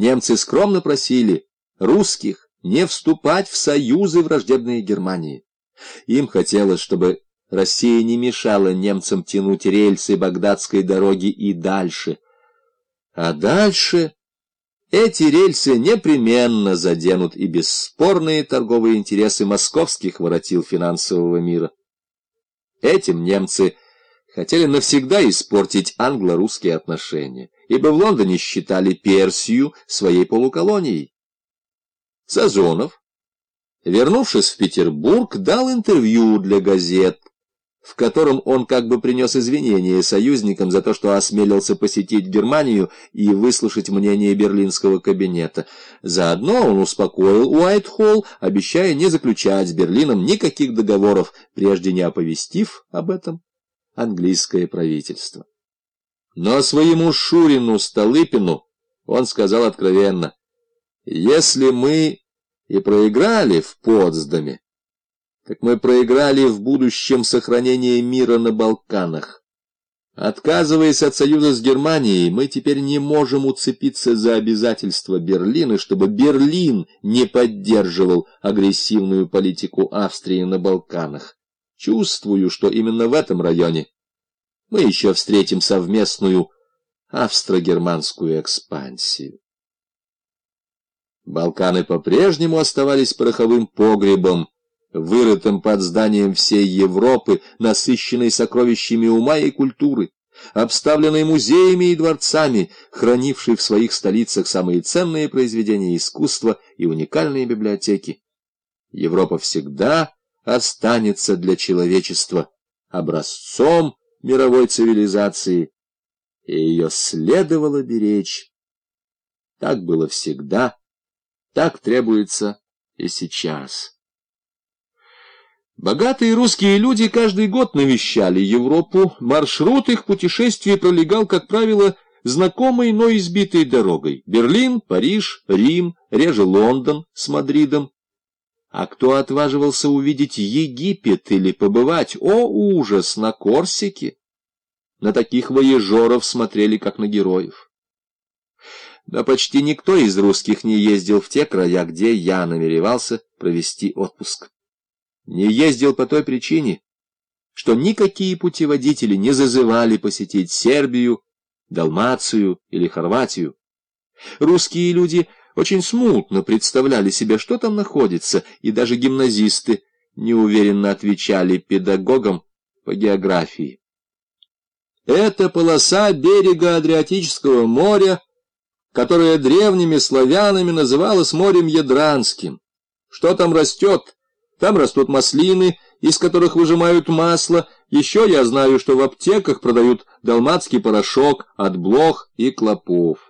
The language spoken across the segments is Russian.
немцы скромно просили русских не вступать в союзы враждебные Германии. Им хотелось, чтобы Россия не мешала немцам тянуть рельсы Багдадской дороги и дальше. А дальше эти рельсы непременно заденут и бесспорные торговые интересы московских воротил финансового мира. Этим немцы хотели навсегда испортить англо-русские отношения, ибо в Лондоне считали Персию своей полуколонией. Сазонов, вернувшись в Петербург, дал интервью для газет, в котором он как бы принес извинения союзникам за то, что осмелился посетить Германию и выслушать мнение берлинского кабинета. Заодно он успокоил Уайтхолл, обещая не заключать с Берлином никаких договоров, прежде не оповестив об этом английское правительство. Но своему Шурину Столыпину он сказал откровенно, «Если мы и проиграли в Потсдаме, так мы проиграли в будущем сохранении мира на Балканах. Отказываясь от союза с Германией, мы теперь не можем уцепиться за обязательства Берлина, чтобы Берлин не поддерживал агрессивную политику Австрии на Балканах. Чувствую, что именно в этом районе мы еще встретим совместную австро-германскую экспансию. Балканы по-прежнему оставались пороховым погребом, вырытым под зданием всей Европы, насыщенной сокровищами ума и культуры, обставленной музеями и дворцами, хранившей в своих столицах самые ценные произведения искусства и уникальные библиотеки. Европа всегда останется для человечества образцом мировой цивилизации, и ее следовало беречь. Так было всегда, так требуется и сейчас. Богатые русские люди каждый год навещали Европу. Маршрут их путешествий пролегал, как правило, знакомой, но избитой дорогой. Берлин, Париж, Рим, реже Лондон с Мадридом. А кто отваживался увидеть Египет или побывать, о ужас, на Корсике? На таких воежоров смотрели, как на героев. Но почти никто из русских не ездил в те края, где я намеревался провести отпуск не ездил по той причине, что никакие путеводители не зазывали посетить Сербию, Далмацию или Хорватию. Русские люди очень смутно представляли себе, что там находится, и даже гимназисты неуверенно отвечали педагогам по географии. Это полоса берега Адриатического моря, которое древними славянами называлось морем Ядранским. Что там растет? Там растут маслины, из которых выжимают масло. Еще я знаю, что в аптеках продают далматский порошок от блох и клопов.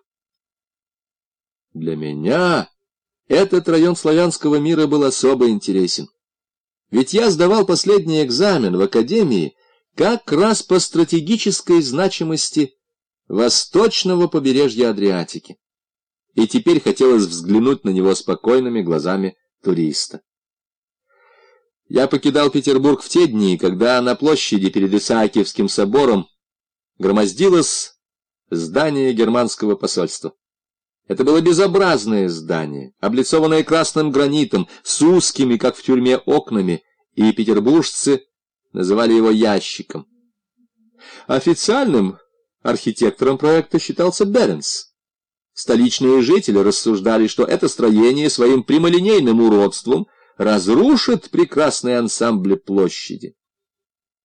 Для меня этот район славянского мира был особо интересен. Ведь я сдавал последний экзамен в академии как раз по стратегической значимости восточного побережья Адриатики. И теперь хотелось взглянуть на него спокойными глазами туриста. Я покидал Петербург в те дни, когда на площади перед Исаакиевским собором громоздилось здание германского посольства. Это было безобразное здание, облицованное красным гранитом, с узкими, как в тюрьме, окнами, и петербуржцы называли его ящиком. Официальным архитектором проекта считался Беренс. Столичные жители рассуждали, что это строение своим прямолинейным уродством – разрушит прекрасные ансамбли площади.